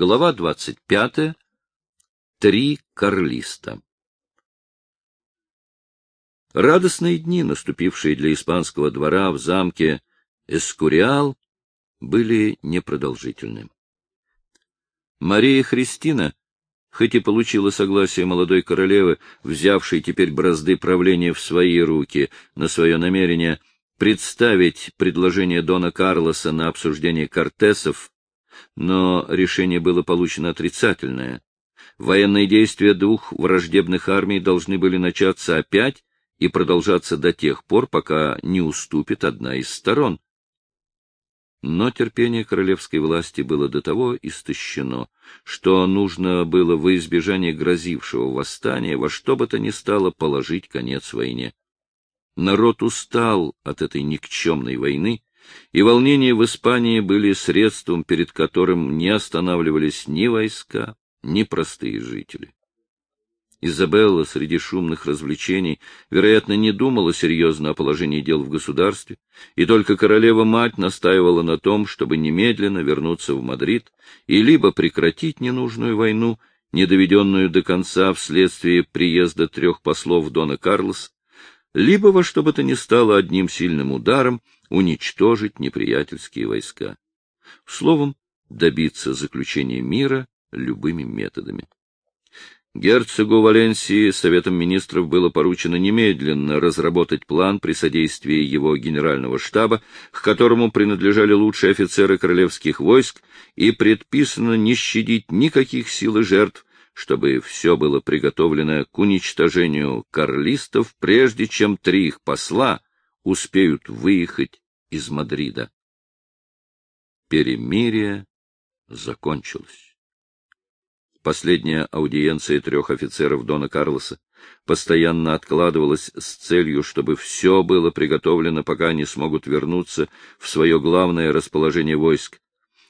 Глава 25. Три карлиста. Радостные дни, наступившие для испанского двора в замке Эскуриал, были непродолжительны. Мария Христина, хоть и получила согласие молодой королевы, взявшей теперь бразды правления в свои руки, на свое намерение представить предложение Дона Карлоса на обсуждение кортесов, но решение было получено отрицательное. Военные действия двух враждебных армий должны были начаться опять и продолжаться до тех пор, пока не уступит одна из сторон. Но терпение королевской власти было до того истощено, что нужно было во избежание грозившего восстания во что бы то ни стало положить конец войне. Народ устал от этой никчемной войны, и волнения в Испании были средством, перед которым не останавливались ни войска, ни простые жители. Изабелла среди шумных развлечений, вероятно, не думала серьезно о положении дел в государстве, и только королева-мать настаивала на том, чтобы немедленно вернуться в Мадрид и либо прекратить ненужную войну, не доведенную до конца вследствие приезда трех послов Дона Карлоса, либо во что бы то ни стало одним сильным ударом уничтожить неприятельские войска. Словом, добиться заключения мира любыми методами. Герцогу Валенсии Советом министров было поручено немедленно разработать план при содействии его генерального штаба, к которому принадлежали лучшие офицеры королевских войск, и предписано не щадить никаких сил и жертв, чтобы все было приготовлено к уничтожению карлистов, прежде чем три их посла успеют выехать из Мадрида. Перемирие закончилось. Последняя аудиенция трех офицеров Дона Карлоса постоянно откладывалась с целью, чтобы все было приготовлено, пока они смогут вернуться в свое главное расположение войск.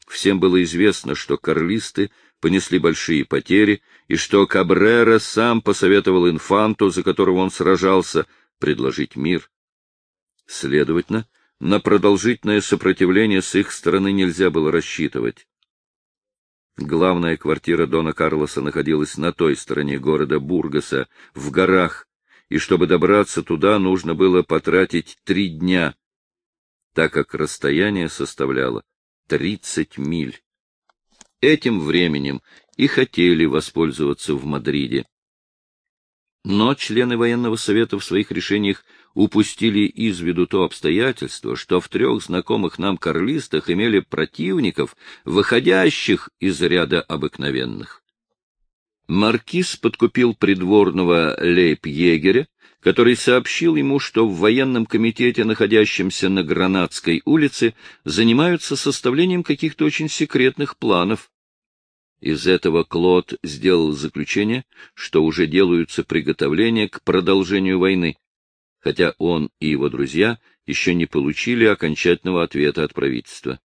Всем было известно, что карлисты понесли большие потери, и что Кабрера сам посоветовал инфанту, за которого он сражался, предложить мир. Следовательно, на продолжительное сопротивление с их стороны нельзя было рассчитывать. Главная квартира Дона Карлоса находилась на той стороне города Бургаса, в горах, и чтобы добраться туда, нужно было потратить три дня, так как расстояние составляло тридцать миль. Этим временем и хотели воспользоваться в Мадриде. Но члены военного совета в своих решениях упустили из виду то обстоятельство, что в трех знакомых нам карлистах имели противников, выходящих из ряда обыкновенных. Маркиз подкупил придворного лейб-егеря, который сообщил ему, что в военном комитете, находящемся на Гранадской улице, занимаются составлением каких-то очень секретных планов. Из этого Клод сделал заключение, что уже делаются приготовления к продолжению войны, хотя он и его друзья еще не получили окончательного ответа от правительства.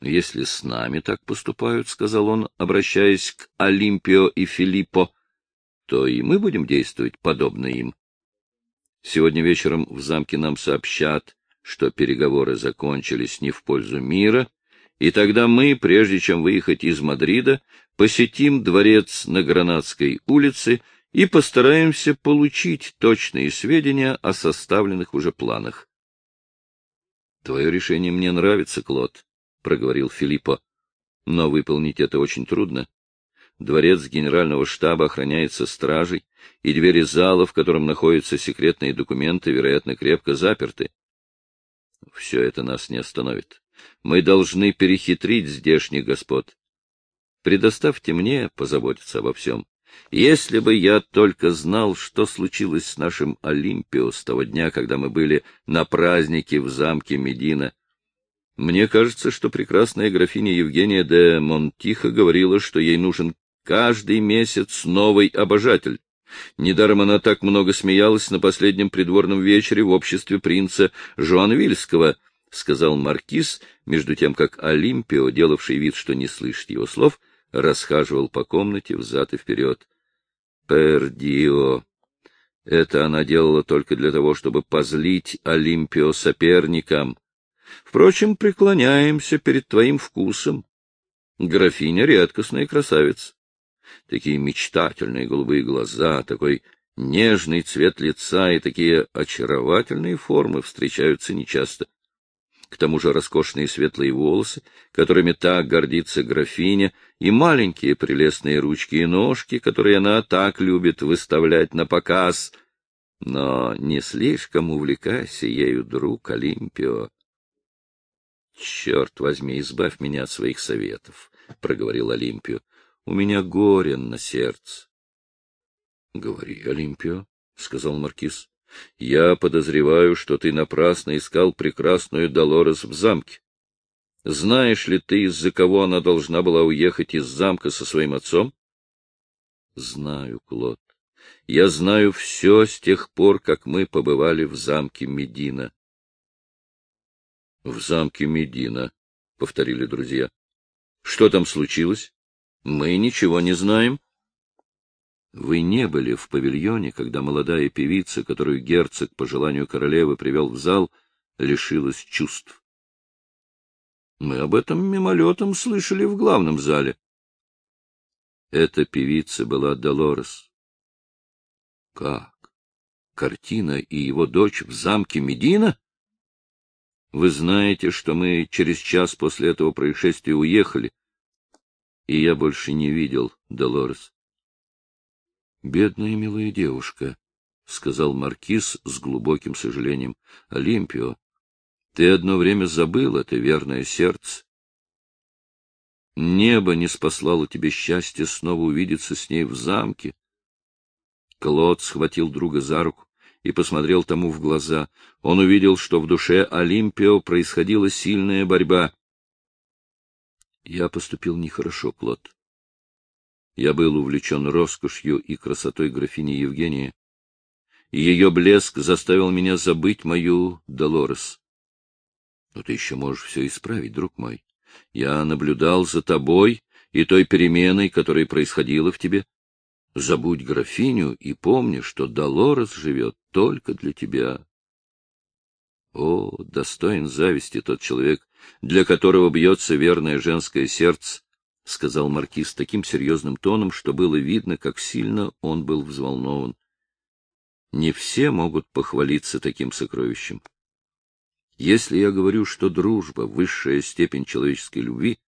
«Если с нами так поступают, — сказал он, обращаясь к Олимпио и Филиппо, — то и мы будем действовать подобно им. Сегодня вечером в замке нам сообщат, что переговоры закончились не в пользу мира, и тогда мы, прежде чем выехать из Мадрида, посетим дворец на Гранадской улице и постараемся получить точные сведения о составленных уже планах. — Твое решение мне нравится, Клод, — проговорил Филиппо, — но выполнить это очень трудно. Дворец генерального штаба охраняется стражей, и двери зала, в котором находятся секретные документы, вероятно, крепко заперты. Все это нас не остановит. Мы должны перехитрить здешних господ. Предоставьте мне позаботиться обо всем. Если бы я только знал, что случилось с нашим Олимпио с того дня, когда мы были на празднике в замке Медина. Мне кажется, что прекрасная графиня Евгения де Монтихо говорила, что ей нужен каждый месяц новый обожатель. Недаром она так много смеялась на последнем придворном вечере в обществе принца Жуанвильского, — сказал маркиз, между тем как Олимпио, делавший вид, что не слышит его слов, расхаживал по комнате взад и вперед. Пердио. Это она делала только для того, чтобы позлить Олимпио соперникам. Впрочем, преклоняемся перед твоим вкусом. Графиня — редкостная красавица. Такие мечтательные голубые глаза, такой нежный цвет лица и такие очаровательные формы встречаются нечасто. К тому же роскошные светлые волосы, которыми так гордится графиня, и маленькие прелестные ручки и ножки, которые она так любит выставлять на показ. Но не слишком увлекайся ею, друг Олимпио. — Черт возьми, избавь меня от своих советов, — проговорил Олимпио. — У меня горе на сердце. — Говори, Олимпио, — сказал маркиз. — Я подозреваю, что ты напрасно искал прекрасную Долорес в замке. Знаешь ли ты, из-за кого она должна была уехать из замка со своим отцом? — Знаю, Клод. Я знаю все с тех пор, как мы побывали в замке Медина. — В замке Медина, — повторили друзья. — Что там случилось? Мы ничего не знаем. Вы не были в павильоне, когда молодая певица, которую герцог по желанию королевы привел в зал, лишилась чувств. Мы об этом мимолетом слышали в главном зале. Эта певица была Долорес. Как? Картина и его дочь в замке Медина? Вы знаете, что мы через час после этого происшествия уехали, и я больше не видел Долорес. — Бедная милая девушка, — сказал Маркиз с глубоким сожалением. — Олимпио, ты одно время забыл это верное сердце. Небо не спаслало тебе счастья снова увидеться с ней в замке. Клод схватил друга за руку и посмотрел тому в глаза. Он увидел, что в душе Олимпио происходила сильная борьба. Я поступил нехорошо, Клод. Я был увлечен роскошью и красотой графини Евгении, ее блеск заставил меня забыть мою Долорес. Но ты еще можешь все исправить, друг мой. Я наблюдал за тобой и той переменой, которая происходила в тебе. Забудь графиню и помни, что Долорес живет только для тебя. О, достоин зависти тот человек, для которого бьется верное женское сердце, — сказал маркиз таким серьезным тоном, что было видно, как сильно он был взволнован. Не все могут похвалиться таким сокровищем. Если я говорю, что дружба — высшая степень человеческой любви,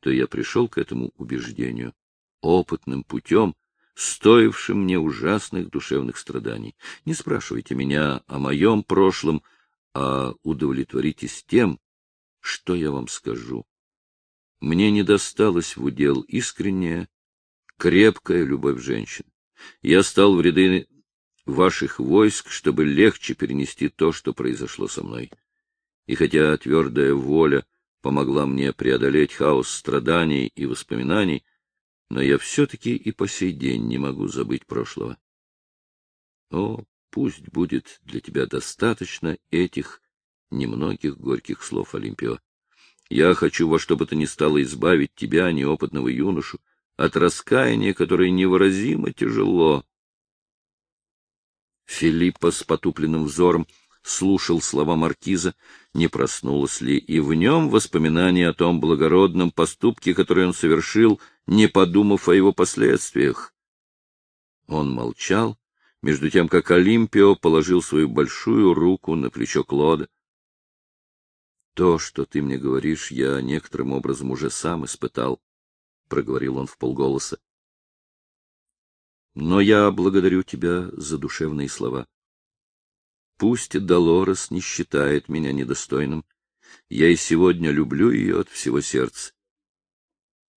то я пришел к этому убеждению опытным путем, стоившим мне ужасных душевных страданий. Не спрашивайте меня о моем прошлом, а удовлетворитесь тем, что я вам скажу. Мне не досталось в удел искренняя, крепкая любовь женщин. Я стал в ряды ваших войск, чтобы легче перенести то, что произошло со мной. И хотя твердая воля помогла мне преодолеть хаос страданий и воспоминаний, но я все-таки и по сей день не могу забыть прошлого. О, пусть будет для тебя достаточно этих немногих горьких слов, Олимпио. Я хочу во что бы то ни стало избавить тебя, неопытного юношу, от раскаяния, которое невыразимо тяжело. Филиппа с потупленным взором слушал слова маркиза, не проснулось ли и в нем воспоминание о том благородном поступке, который он совершил, не подумав о его последствиях. Он молчал, между тем как Олимпио положил свою большую руку на плечо Клода. То, что ты мне говоришь, я некоторым образом уже сам испытал, — проговорил он в полголоса. Но я благодарю тебя за душевные слова. Пусть Долорес не считает меня недостойным. Я и сегодня люблю ее от всего сердца.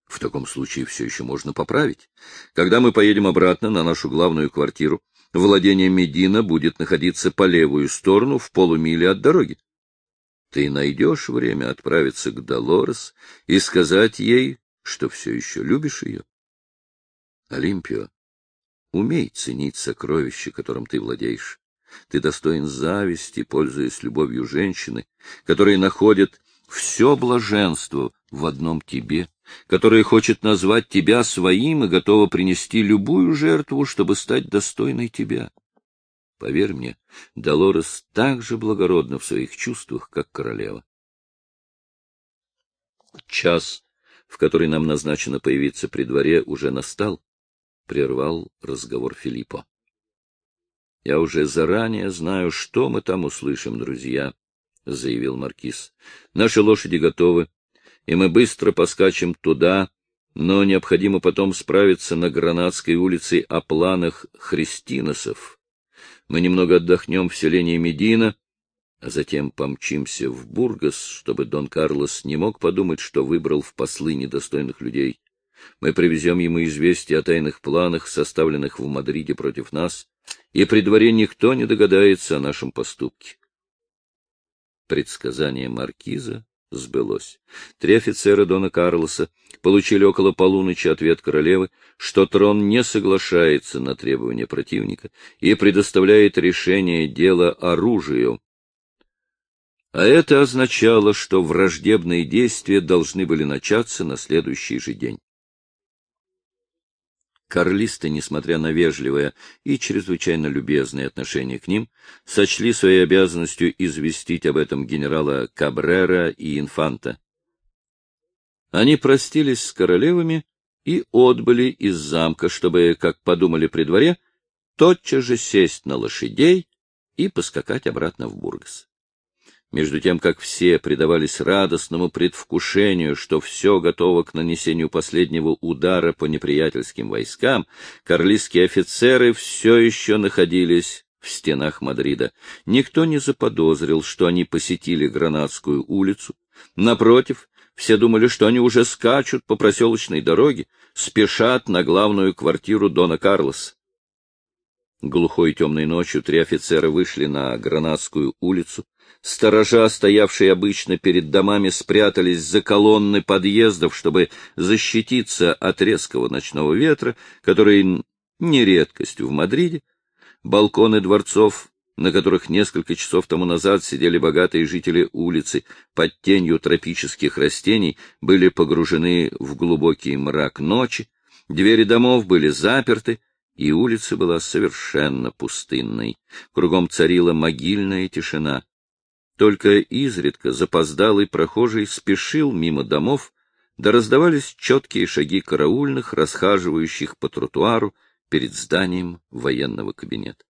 В таком случае все еще можно поправить. Когда мы поедем обратно на нашу главную квартиру, владение Медина будет находиться по левую сторону в полумиле от дороги. Ты найдешь время отправиться к Долорес и сказать ей, что все еще любишь ее. Олимпио, умей ценить сокровища, которым ты владеешь. Ты достоин зависти, пользуясь любовью женщины, которая находит все блаженство в одном тебе, которая хочет назвать тебя своим и готова принести любую жертву, чтобы стать достойной тебя. Поверь мне, Долорес так же благородна в своих чувствах, как королева. Час в который нам назначено появиться при дворе, уже настал, — прервал разговор Филиппо. — Я уже заранее знаю, что мы там услышим, друзья, — заявил Маркиз. — Наши лошади готовы, и мы быстро поскачем туда, но необходимо потом справиться на Гранадской улице о планах христиносов. Мы немного отдохнем в селении Медина, а затем помчимся в Бургас, чтобы Дон Карлос не мог подумать, что выбрал в послы недостойных людей. Мы привезем ему известие о тайных планах, составленных в Мадриде против нас, и при дворе никто не догадается о нашем поступке. Предсказание маркиза сбылось. Три офицера Дона Карлоса получили около полуночи ответ королевы, что трон не соглашается на требования противника и предоставляет решение дела оружию. А это означало, что враждебные действия должны были начаться на следующий же день. Карлисты, несмотря на вежливое и чрезвычайно любезное отношение к ним, сочли своей обязанностью известить об этом генерала Кабрера и Инфанта. Они простились с королевами и отбыли из замка, чтобы, как подумали при дворе, тотчас же сесть на лошадей и поскакать обратно в Бургас. Между тем, как все предавались радостному предвкушению, что все готово к нанесению последнего удара по неприятельским войскам, карлистские офицеры все еще находились в стенах Мадрида. Никто не заподозрил, что они посетили Гранадскую улицу. Напротив, все думали, что они уже скачут по проселочной дороге, спешат на главную квартиру Дона Карлоса. Глухой темной ночью три офицера вышли на Гранадскую улицу, Сторожа, стоявшие обычно перед домами, спрятались за колонны подъездов, чтобы защититься от резкого ночного ветра, который не редкость в Мадриде. Балконы дворцов, на которых несколько часов тому назад сидели богатые жители улицы под тенью тропических растений, были погружены в глубокий мрак ночи, двери домов были заперты, и улица была совершенно пустынной. Кругом царила могильная тишина. Только изредка запоздалый прохожий спешил мимо домов, да раздавались четкие шаги караульных, расхаживающих по тротуару перед зданием военного кабинета.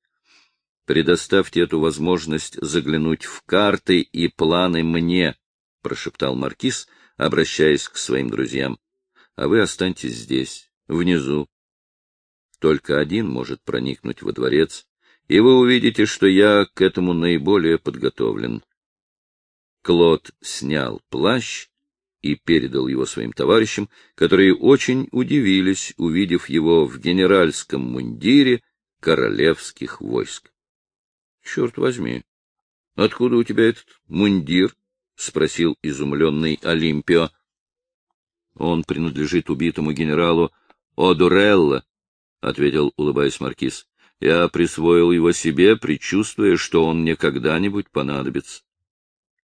«Предоставьте эту возможность заглянуть в карты и планы мне», — прошептал Маркиз, обращаясь к своим друзьям. «А вы останьтесь здесь, внизу. Только один может проникнуть во дворец, и вы увидите, что я к этому наиболее подготовлен. Клод снял плащ и передал его своим товарищам, которые очень удивились, увидев его в генеральском мундире королевских войск. — Черт возьми, откуда у тебя этот мундир? — спросил изумленный Олимпио. — Он принадлежит убитому генералу Одурелло, — ответил, улыбаясь маркиз. — Я присвоил его себе, предчувствуя, что он мне когда-нибудь понадобится.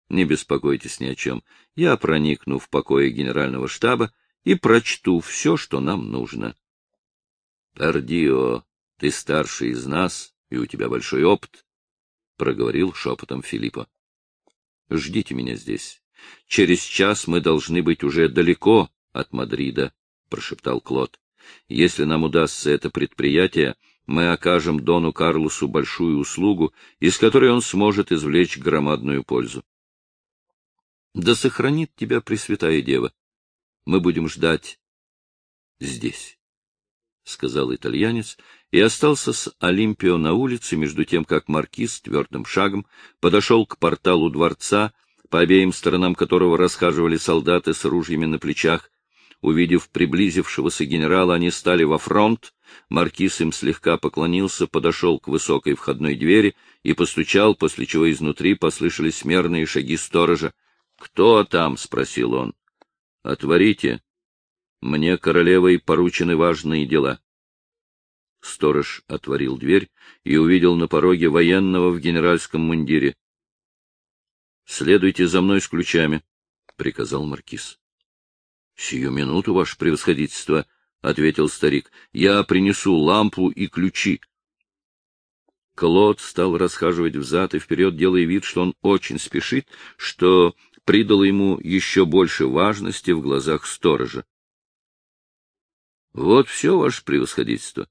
Не беспокойтесь ни о чем. Я проникну в покои генерального штаба и прочту все, что нам нужно. Ардио, ты старший из нас, и у тебя большой опыт, — проговорил шепотом Филиппа. — Ждите меня здесь. Через час мы должны быть уже далеко от Мадрида, — прошептал Клод. — Если нам удастся это предприятие, мы окажем Дону Карлосу большую услугу, из которой он сможет извлечь громадную пользу. Да сохранит тебя Пресвятая Дева. Мы будем ждать здесь, — сказал итальянец, и остался с Олимпио на улице, между тем, как маркиз твердым шагом подошел к порталу дворца, по обеим сторонам которого расхаживали солдаты с ружьями на плечах. Увидев приблизившегося генерала, они стали во фронт. Маркиз им слегка поклонился, подошел к высокой входной двери и постучал, после чего изнутри послышались мерные шаги сторожа. «Кто там?» — спросил он. «Отворите. Мне королевой поручены важные дела». Сторож отворил дверь и увидел на пороге военного в генеральском мундире. — Следуйте за мной с ключами, — приказал маркиз. — Сию минуту, ваше превосходительство, — ответил старик. — Я принесу лампу и ключи. Клод стал расхаживать взад и вперед, делая вид, что он очень спешит, что придало ему еще больше важности в глазах сторожа. — Вот все, ваше превосходительство.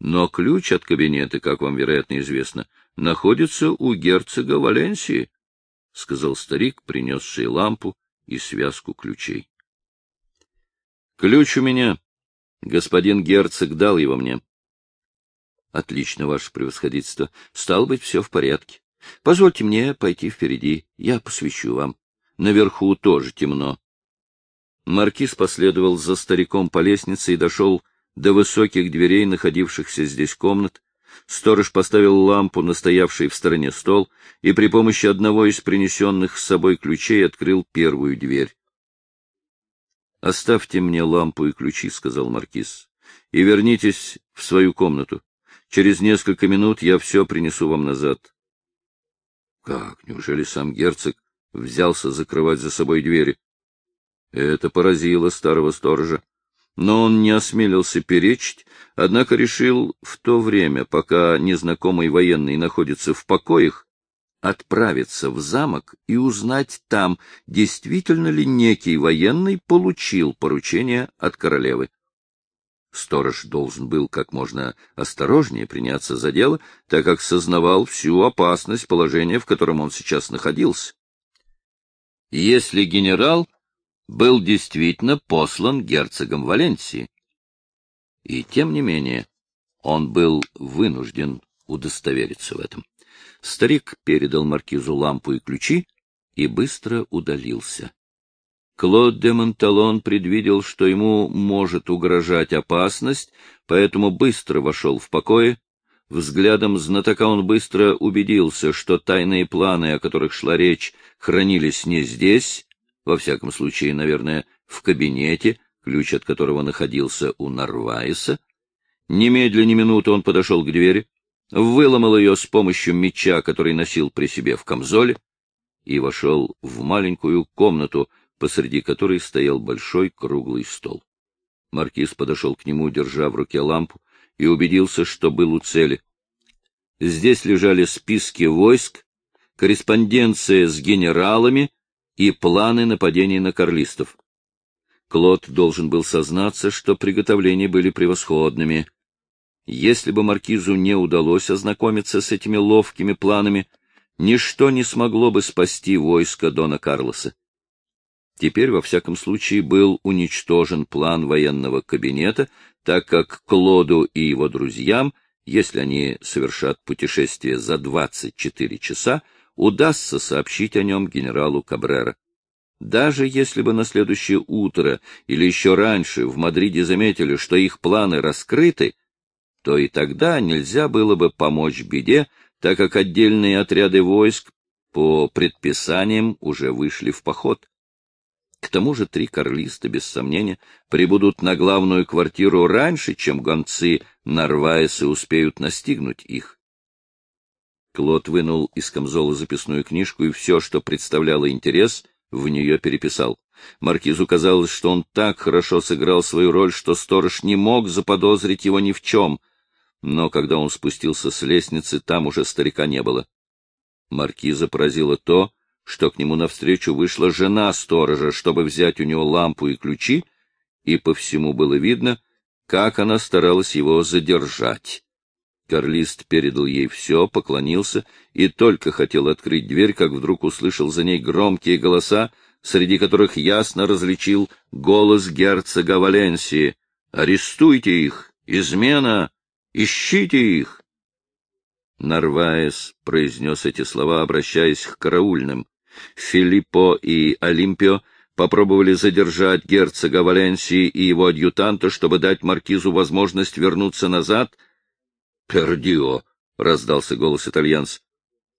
Но ключ от кабинета, как вам, вероятно, известно, находится у герцога Валенсии, — сказал старик, принесший лампу и связку ключей. — Ключ у меня. Господин герцог дал его мне. — Отлично, ваше превосходительство. Стало быть, все в порядке. Позвольте мне пойти впереди, я посвящу вам. Наверху тоже темно. Маркиз последовал за стариком по лестнице и дошел до высоких дверей, находившихся здесь комнат. Сторож поставил лампу на стоявший в стороне стол и при помощи одного из принесенных с собой ключей открыл первую дверь. — Оставьте мне лампу и ключи, — сказал Маркиз, — и вернитесь в свою комнату. Через несколько минут я все принесу вам назад. Как, неужели сам герцог взялся закрывать за собой двери? Это поразило старого сторожа но он не осмелился перечить, однако решил в то время, пока незнакомый военный находится в покоях, отправиться в замок и узнать там, действительно ли некий военный получил поручение от королевы. Сторож должен был как можно осторожнее приняться за дело, так как сознавал всю опасность положения, в котором он сейчас находился. Если генерал был действительно послан герцогом Валенсии. И тем не менее он был вынужден удостовериться в этом. Старик передал маркизу лампу и ключи и быстро удалился. Клод де Монталон предвидел, что ему может угрожать опасность, поэтому быстро вошел в покое. Взглядом знатока он быстро убедился, что тайные планы, о которых шла речь, хранились не здесь, во всяком случае, наверное, в кабинете, ключ от которого находился у Нарвайса. Немедленно ни минуты он подошел к двери, выломал ее с помощью меча, который носил при себе в камзоле, и вошел в маленькую комнату, посреди которой стоял большой круглый стол. Маркиз подошел к нему, держа в руке лампу, и убедился, что был у цели. Здесь лежали списки войск, корреспонденция с генералами и планы нападения на карлистов. Клод должен был сознаться, что приготовления были превосходными. Если бы маркизу не удалось ознакомиться с этими ловкими планами, ничто не смогло бы спасти войско Дона Карлоса. Теперь, во всяком случае, был уничтожен план военного кабинета, так как Клоду и его друзьям, если они совершат путешествие за 24 часа, удастся сообщить о нем генералу Кабрера. Даже если бы на следующее утро или еще раньше в Мадриде заметили, что их планы раскрыты, то и тогда нельзя было бы помочь беде, так как отдельные отряды войск по предписаниям уже вышли в поход. К тому же три карлиста, без сомнения, прибудут на главную квартиру раньше, чем гонцы Нарваеса успеют настигнуть их. Клод вынул из камзола записную книжку и все, что представляло интерес, в нее переписал. Маркизу казалось, что он так хорошо сыграл свою роль, что сторож не мог заподозрить его ни в чем. Но когда он спустился с лестницы, там уже старика не было. Маркиза поразило то, что к нему навстречу вышла жена сторожа, чтобы взять у него лампу и ключи, и по всему было видно, как она старалась его задержать. Карлист передал ей все, поклонился и только хотел открыть дверь, как вдруг услышал за ней громкие голоса, среди которых ясно различил голос герцога Валенсии. «Арестуйте их! Измена! Ищите их!» Нарваес произнес эти слова, обращаясь к караульным. Филиппо и Олимпио попробовали задержать герцога Валенсии и его адъютанта, чтобы дать маркизу возможность вернуться назад — «Пердио!» — раздался голос итальянца.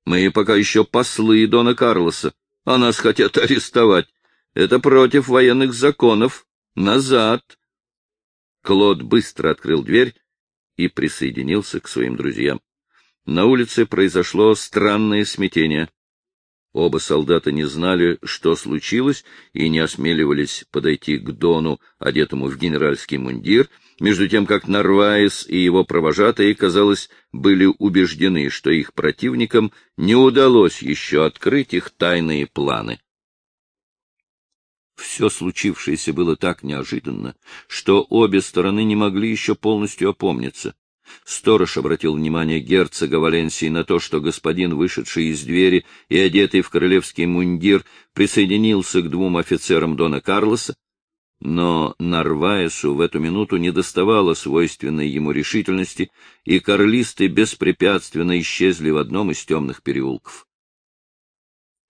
«Мы пока еще послы Дона Карлоса, а нас хотят арестовать. Это против военных законов. Назад!» Клод быстро открыл дверь и присоединился к своим друзьям. На улице произошло странное смятение. Оба солдата не знали, что случилось, и не осмеливались подойти к Дону, одетому в генеральский мундир, между тем как Нарваес и его провожатые, казалось, были убеждены, что их противникам не удалось еще открыть их тайные планы. Все случившееся было так неожиданно, что обе стороны не могли еще полностью опомниться. Сторож обратил внимание герцога Валенсии на то, что господин, вышедший из двери и одетый в королевский мундир, присоединился к двум офицерам Дона Карлоса, но Нарваесу в эту минуту не доставало свойственной ему решительности, и карлисты беспрепятственно исчезли в одном из темных переулков.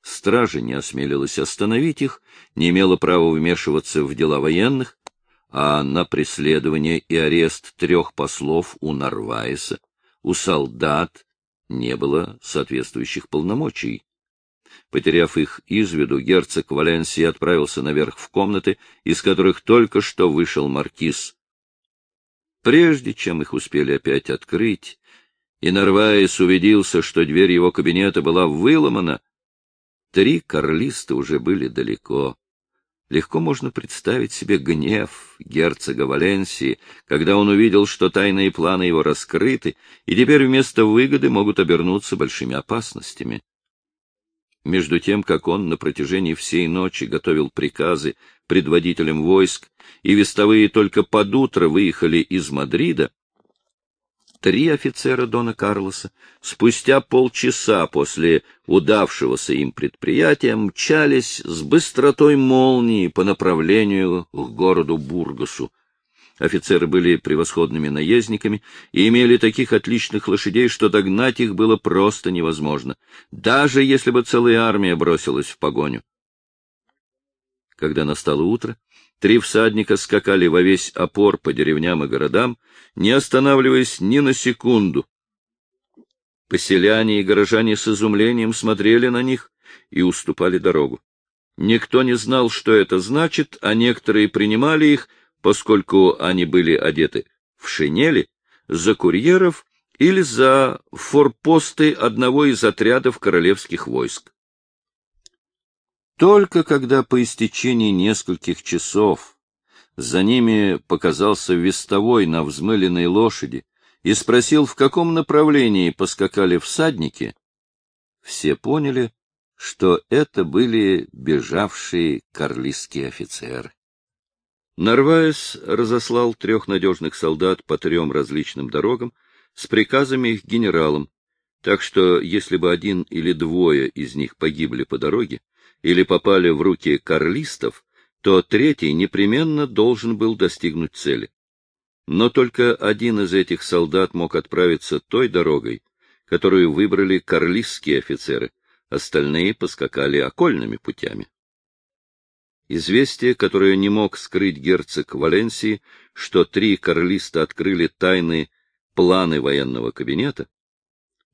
Стража не осмелилась остановить их, не имела права вмешиваться в дела военных, а на преследование и арест трех послов у Нарваеса, у солдат не было соответствующих полномочий. Потеряв их из виду, герцог Валенсии отправился наверх в комнаты, из которых только что вышел маркиз. Прежде чем их успели опять открыть, и Нарваес убедился, что дверь его кабинета была выломана, три карлиста уже были далеко. Легко можно представить себе гнев герцога Валенсии, когда он увидел, что тайные планы его раскрыты, и теперь вместо выгоды могут обернуться большими опасностями. Между тем, как он на протяжении всей ночи готовил приказы предводителям войск, и вестовые только под утро выехали из Мадрида, три офицера Дона Карлоса спустя полчаса после удавшегося им предприятия мчались с быстротой молнии по направлению к городу Бургасу. Офицеры были превосходными наездниками и имели таких отличных лошадей, что догнать их было просто невозможно, даже если бы целая армия бросилась в погоню. Когда настало утро, Три всадника скакали во весь опор по деревням и городам, не останавливаясь ни на секунду. Поселяне и горожане с изумлением смотрели на них и уступали дорогу. Никто не знал, что это значит, а некоторые принимали их, поскольку они были одеты в шинели, за курьеров или за форпосты одного из отрядов королевских войск. Только когда по истечении нескольких часов за ними показался вестовой на взмыленной лошади и спросил, в каком направлении поскакали всадники, все поняли, что это были бежавшие карлистские офицеры. Нарваес разослал трех надежных солдат по трем различным дорогам с приказами их генералам, так что если бы один или двое из них погибли по дороге, или попали в руки карлистов, то третий непременно должен был достигнуть цели. Но только один из этих солдат мог отправиться той дорогой, которую выбрали карлистские офицеры, остальные поскакали окольными путями. Известие, которое не мог скрыть герцог Валенсии, что три карлиста открыли тайны планы военного кабинета,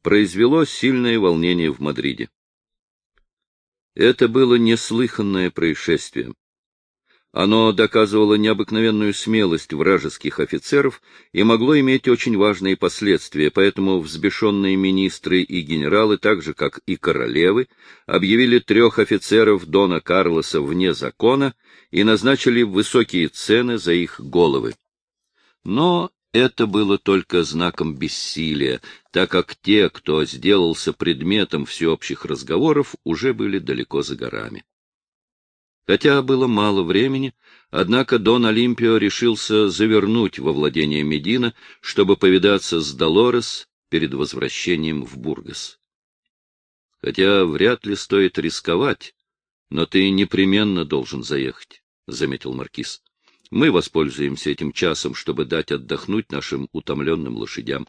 произвело сильное волнение в Мадриде. Это было неслыханное происшествие. Оно доказывало необыкновенную смелость вражеских офицеров и могло иметь очень важные последствия, поэтому взбешенные министры и генералы, так же как и королевы, объявили трех офицеров Дона Карлоса вне закона и назначили высокие цены за их головы. Но это было только знаком бессилия, так как те, кто сделался предметом всеобщих разговоров, уже были далеко за горами. Хотя было мало времени, однако Дон Олимпио решился завернуть во владение Медина, чтобы повидаться с Долорес перед возвращением в Бургас. Хотя вряд ли стоит рисковать, но ты непременно должен заехать, — заметил Маркиз. Мы воспользуемся этим часом, чтобы дать отдохнуть нашим утомленным лошадям.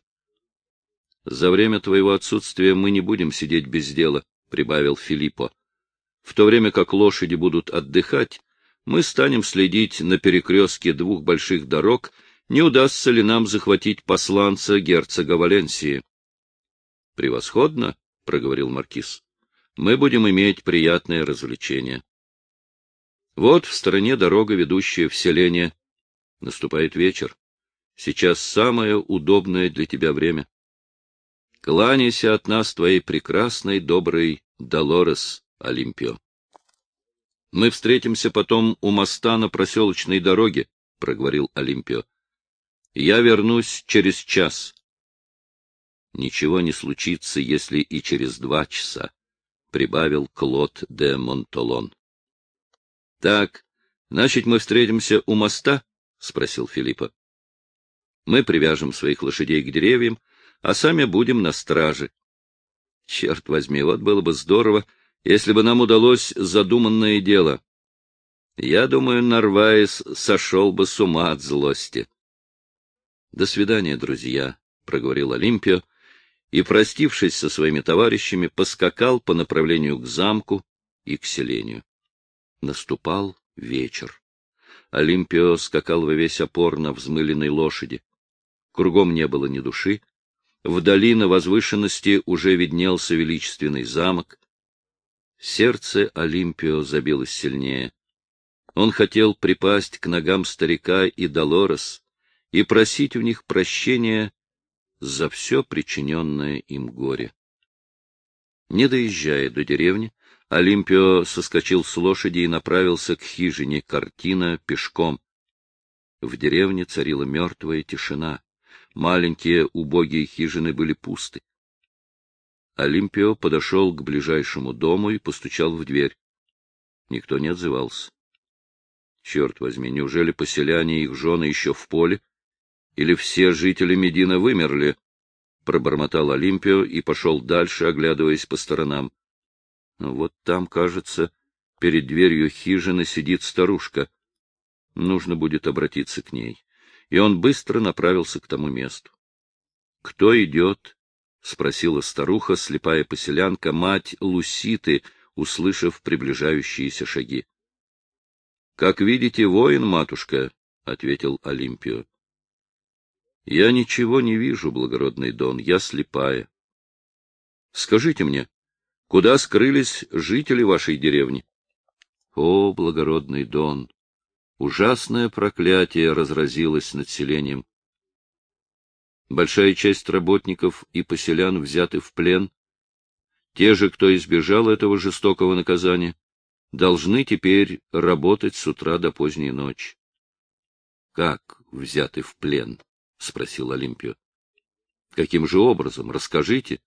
— За время твоего отсутствия мы не будем сидеть без дела, — прибавил Филиппо. — В то время как лошади будут отдыхать, мы станем следить на перекрестке двух больших дорог, не удастся ли нам захватить посланца герцога Валенсии. — Превосходно, — проговорил маркиз. — Мы будем иметь приятное развлечение. Вот в стороне дорога, ведущая в селение. Наступает вечер. Сейчас самое удобное для тебя время. Кланяйся от нас твоей прекрасной, доброй Долорес Олимпио. — Мы встретимся потом у моста на проселочной дороге, — проговорил Олимпио. — Я вернусь через час. — Ничего не случится, если и через два часа, — прибавил Клод де Монтолон. Так, — Значит, мы встретимся у моста? — спросил Филиппа. — Мы привяжем своих лошадей к деревьям, а сами будем на страже. Черт возьми, вот было бы здорово, если бы нам удалось задуманное дело. Я думаю, Нарваес сошел бы с ума от злости. — До свидания, друзья, — проговорил Олимпио, и, простившись со своими товарищами, поскакал по направлению к замку и к селению. Наступал вечер. Олимпио скакал во весь опор на взмыленной лошади. Кругом не было ни души. Вдали на возвышенности уже виднелся величественный замок. Сердце Олимпио забилось сильнее. Он хотел припасть к ногам старика и Долорес и просить у них прощения за все причиненное им горе. Не доезжая до деревни, Олимпио соскочил с лошади и направился к хижине картина пешком. В деревне царила мертвая тишина. Маленькие убогие хижины были пусты. Олимпио подошел к ближайшему дому и постучал в дверь. Никто не отзывался. Черт возьми, неужели поселяне и их жены еще в поле? Или все жители Медина вымерли? Пробормотал Олимпио и пошел дальше, оглядываясь по сторонам. Ну, вот там, кажется, перед дверью хижины сидит старушка. Нужно будет обратиться к ней. И он быстро направился к тому месту. — Кто идет? — спросила старуха, слепая поселянка, мать Луситы, услышав приближающиеся шаги. — Как видите, воин, матушка, — ответил Олимпио. — Я ничего не вижу, благородный Дон, я слепая. — Скажите мне, Куда скрылись жители вашей деревни? О, благородный Дон! Ужасное проклятие разразилось над селением. Большая часть работников и поселян взяты в плен. Те же, кто избежал этого жестокого наказания, должны теперь работать с утра до поздней ночи. — Как взяты в плен? — спросил Олимпио. — Каким же образом? Расскажите.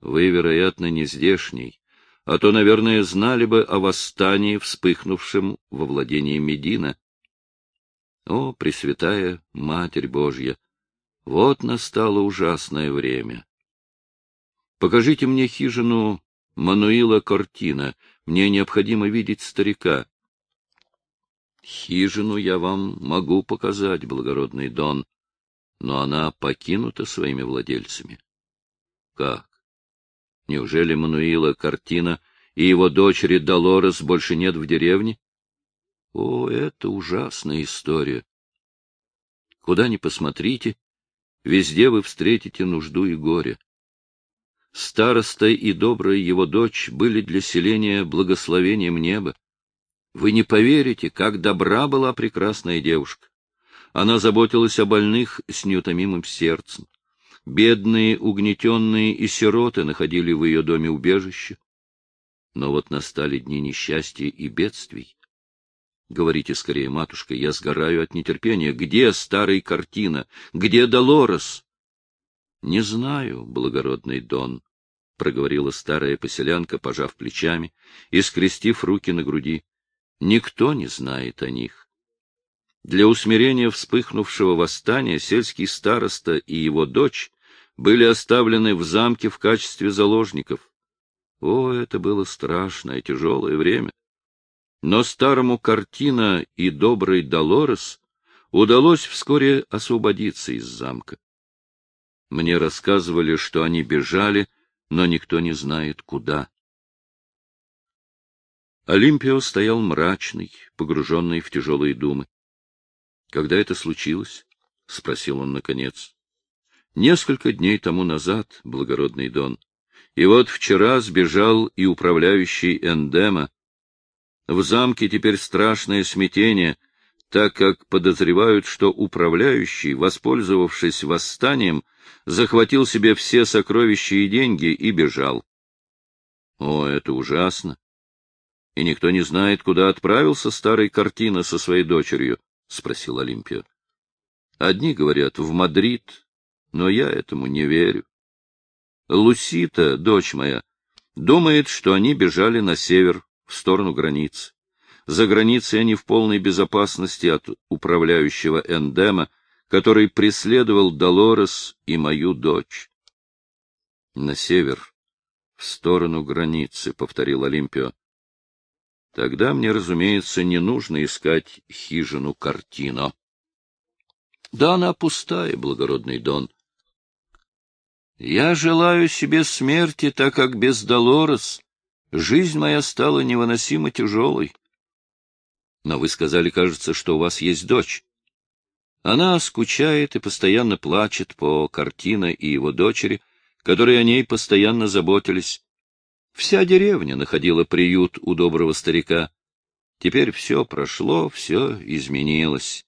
Вы, вероятно, не здешний, а то, наверное, знали бы о восстании, вспыхнувшем во владении Медина. О, Пресвятая Матерь Божья! Вот настало ужасное время. Покажите мне хижину Мануила Кортина. Мне необходимо видеть старика. Хижину я вам могу показать, благородный Дон, но она покинута своими владельцами. Как? Неужели Мануила Картина и его дочери Долорес больше нет в деревне? О, это ужасная история. Куда ни посмотрите, везде вы встретите нужду и горе. Староста и добрая его дочь были для селения благословением неба. Вы не поверите, как добра была прекрасная девушка. Она заботилась о больных с неутомимым сердцем. Бедные, угнетенные и сироты находили в ее доме убежище. Но вот настали дни несчастья и бедствий. Говорите скорее, матушка, я сгораю от нетерпения. Где старая картина? Где Долорес? — Не знаю, благородный Дон, — проговорила старая поселянка, пожав плечами и скрестив руки на груди. — Никто не знает о них. Для усмирения вспыхнувшего восстания сельский староста и его дочь были оставлены в замке в качестве заложников. О, это было страшное, тяжелое время. Но старому картина и добрый Долорес удалось вскоре освободиться из замка. Мне рассказывали, что они бежали, но никто не знает, куда. Олимпио стоял мрачный, погруженный в тяжелые думы. — Когда это случилось? — спросил он наконец. Несколько дней тому назад, благородный Дон, и вот вчера сбежал и управляющий Эндема. В замке теперь страшное смятение, так как подозревают, что управляющий, воспользовавшись восстанием, захватил себе все сокровища и деньги и бежал. О, это ужасно! И никто не знает, куда отправился старый картина со своей дочерью, — спросил Олимпио. Одни говорят, в Мадрид, но я этому не верю. Лусита, дочь моя, думает, что они бежали на север, в сторону границ. За границей они в полной безопасности от управляющего Эндема, который преследовал Долорес и мою дочь. — На север, в сторону границы, — повторил Олимпио. — Тогда мне, разумеется, не нужно искать хижину картину. Да она пустая, благородный Дон. Я желаю себе смерти, так как без Долорес жизнь моя стала невыносимо тяжелой. Но вы сказали, кажется, что у вас есть дочь. Она скучает и постоянно плачет по картине и его дочери, которые о ней постоянно заботились. Вся деревня находила приют у доброго старика. Теперь все прошло, все изменилось.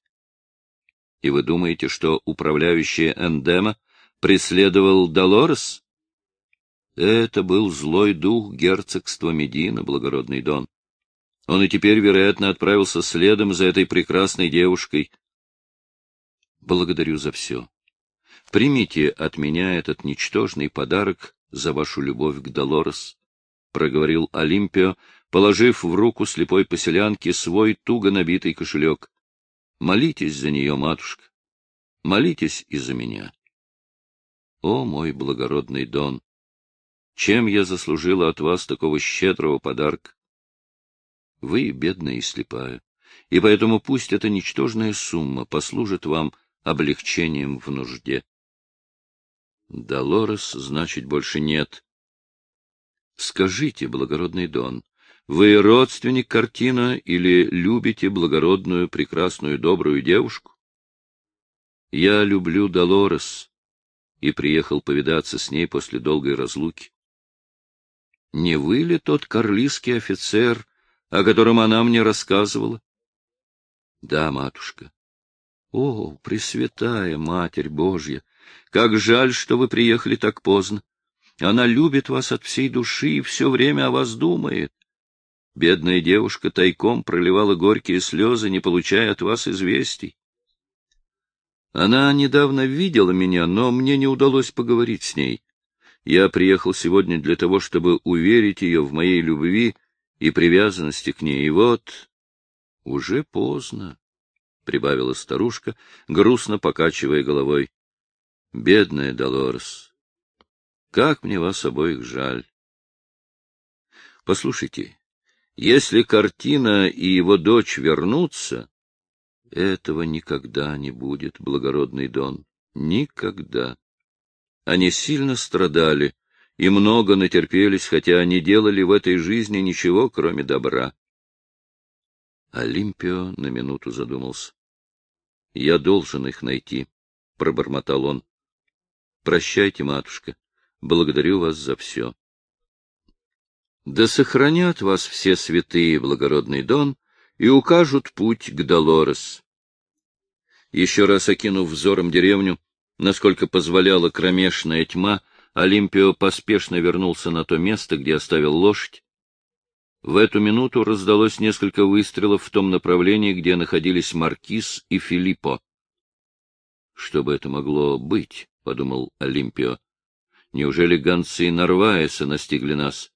И вы думаете, что управляющий Эндема преследовал Долорес? Это был злой дух герцогства Медина, благородный Дон. Он и теперь, вероятно, отправился следом за этой прекрасной девушкой. Благодарю за все. Примите от меня этот ничтожный подарок за вашу любовь к Долорес, — проговорил Олимпио, положив в руку слепой поселянке свой туго набитый кошелек. Молитесь за нее, матушка. Молитесь и за меня. О, мой благородный Дон! Чем я заслужила от вас такого щедрого подарка? Вы бедная и слепая, и поэтому пусть эта ничтожная сумма послужит вам облегчением в нужде. Долорес, значит, больше нет. Скажите, благородный Дон, вы родственник картина или любите благородную, прекрасную, добрую девушку? Я люблю Долорес и приехал повидаться с ней после долгой разлуки. Не вы ли тот карлийский офицер, о котором она мне рассказывала? Да, матушка. О, Пресвятая Матерь Божья! Как жаль, что вы приехали так поздно. Она любит вас от всей души и все время о вас думает. Бедная девушка тайком проливала горькие слезы, не получая от вас известий. Она недавно видела меня, но мне не удалось поговорить с ней. Я приехал сегодня для того, чтобы уверить ее в моей любви и привязанности к ней. И вот уже поздно, — прибавила старушка, грустно покачивая головой. — Бедная Долорес, как мне вас обоих жаль. Послушайте, если картина и его дочь вернутся, этого никогда не будет, благородный Дон, никогда. Они сильно страдали и много натерпелись, хотя они делали в этой жизни ничего, кроме добра. Олимпио на минуту задумался. — Я должен их найти, — пробормотал он. — Прощайте, матушка. Благодарю вас за все. Да сохранят вас все святые, благородный Дон, и укажут путь к Долорес. Еще раз окинув взором деревню, насколько позволяла кромешная тьма, Олимпио поспешно вернулся на то место, где оставил лошадь. В эту минуту раздалось несколько выстрелов в том направлении, где находились Маркиз и Филиппо. «Что бы это могло быть?» — подумал Олимпио. «Неужели гонцы Нарваеса настигли нас?»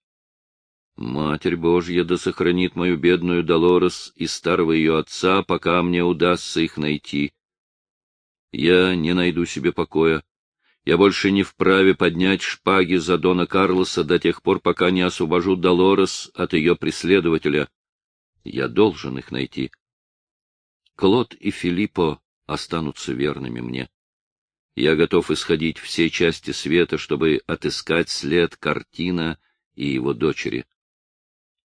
Матерь Божья да сохранит мою бедную Долорес и старого ее отца, пока мне удастся их найти. Я не найду себе покоя. Я больше не вправе поднять шпаги за Дона Карлоса до тех пор, пока не освобожу Долорес от ее преследователя. Я должен их найти. Клод и Филиппо останутся верными мне. Я готов исходить все части света, чтобы отыскать след картина и его дочери.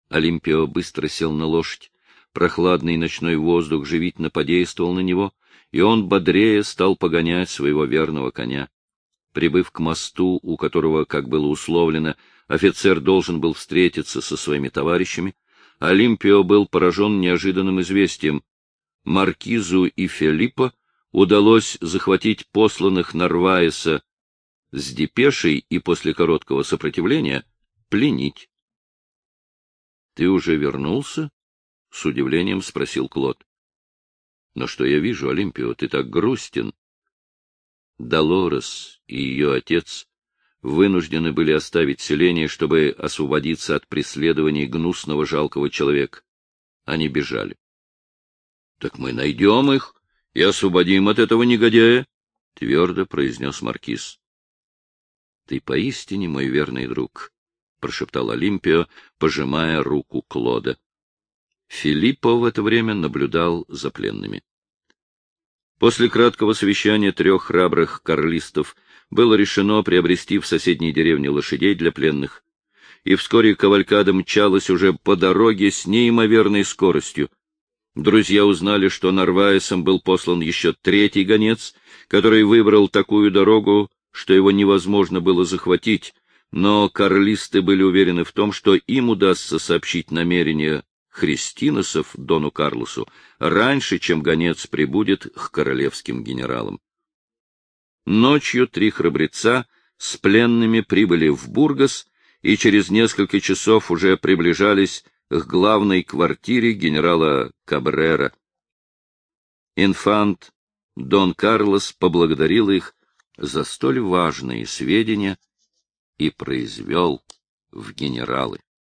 Олимпио быстро сел на лошадь. Прохладный ночной воздух живительно подействовал на него, и он бодрее стал погонять своего верного коня. Прибыв к мосту, у которого, как было условлено, офицер должен был встретиться со своими товарищами, Олимпио был поражен неожиданным известием. Маркизу и Филиппо удалось захватить посланных Нарваеса с депешей и после короткого сопротивления пленить. Ты уже вернулся? — с удивлением спросил Клод. — Но что я вижу, Олимпио, ты так грустен. Долорес и ее отец вынуждены были оставить селение, чтобы освободиться от преследований гнусного жалкого человека. они бежали. — Так мы найдем их и освободим от этого негодяя, — твердо произнес маркиз. — Ты поистине мой верный друг, — прошептал Олимпио, пожимая руку Клода. Филиппо в это время наблюдал за пленными. После краткого совещания трех храбрых карлистов было решено приобрести в соседней деревне лошадей для пленных, и вскоре кавалькада мчалась уже по дороге с неимоверной скоростью. Друзья узнали, что Нарваесом был послан еще третий гонец, который выбрал такую дорогу, что его невозможно было захватить, но карлисты были уверены в том, что им удастся сообщить намерение христиносов Дону Карлосу раньше, чем гонец прибудет к королевским генералам. Ночью три храбреца с пленными прибыли в Бургас и через несколько часов уже приближались к главной квартире генерала Кабрера. Инфант Дон Карлос поблагодарил их за столь важные сведения и произвел в генералы.